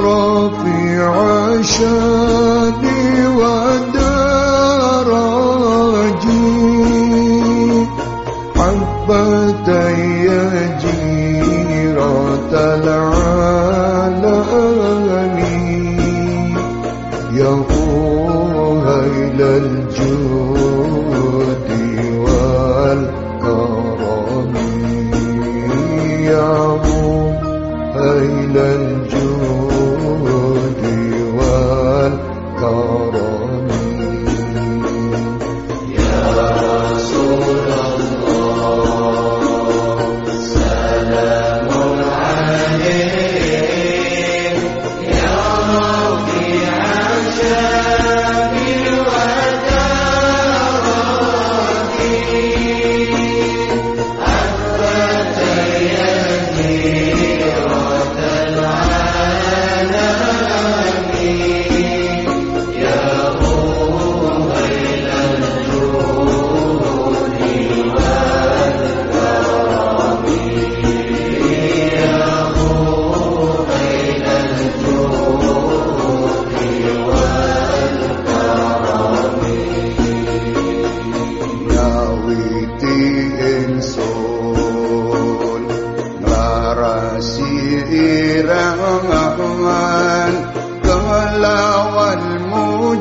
ربي عشاني ودار حبة حبتي جيرة العالم يقول هيل الجود.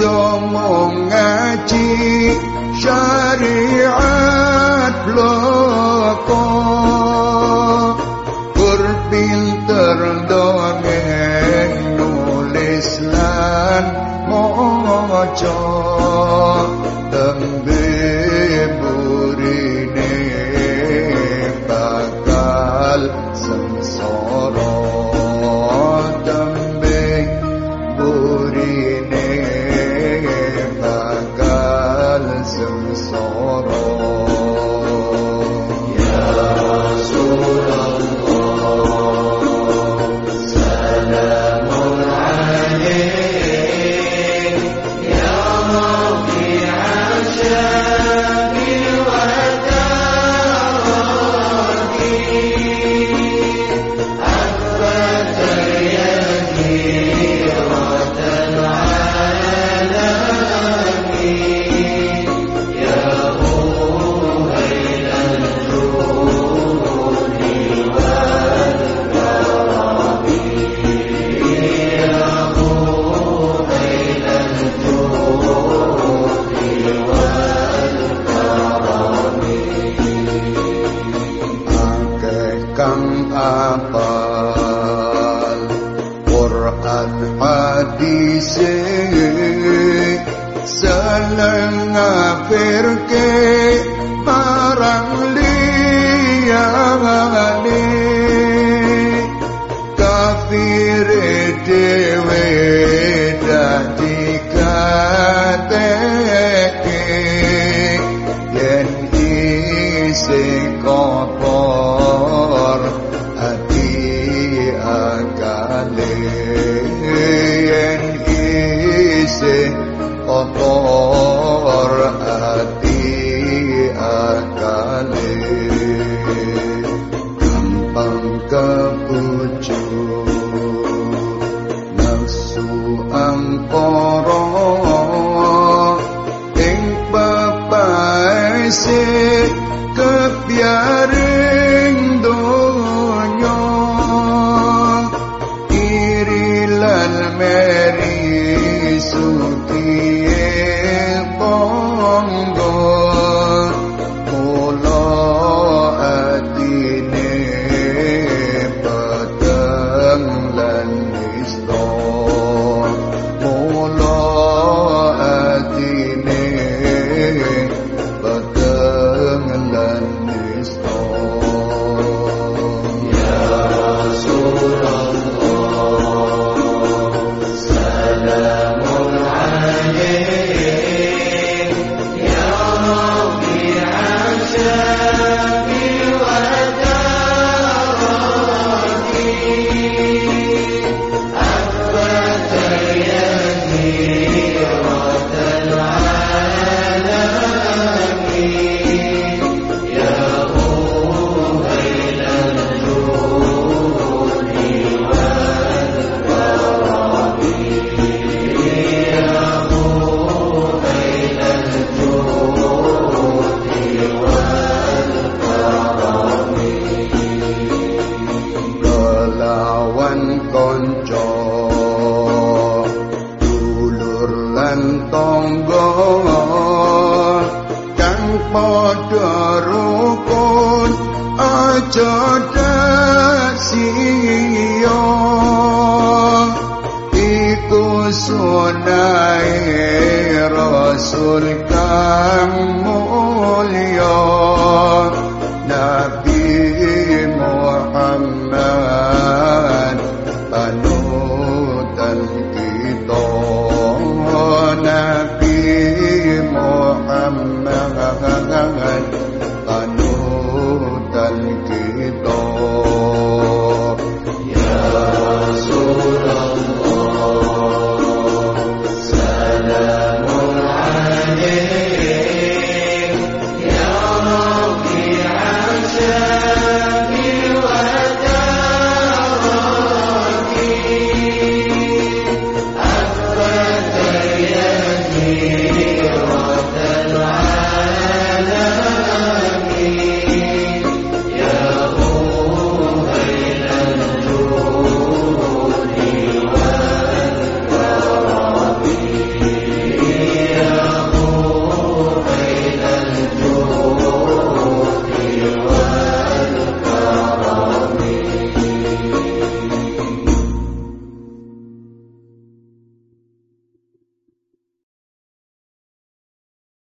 aja mung ngaji syariat bloko. Berpinter dongeng nulis lan maca tembe seneng ngafirke marang liyane kafir dewe dadi kateke. Yen isih kotor ati akale yen isih kotor padha rukun aja desiyo iku sunai rasul kang mulia.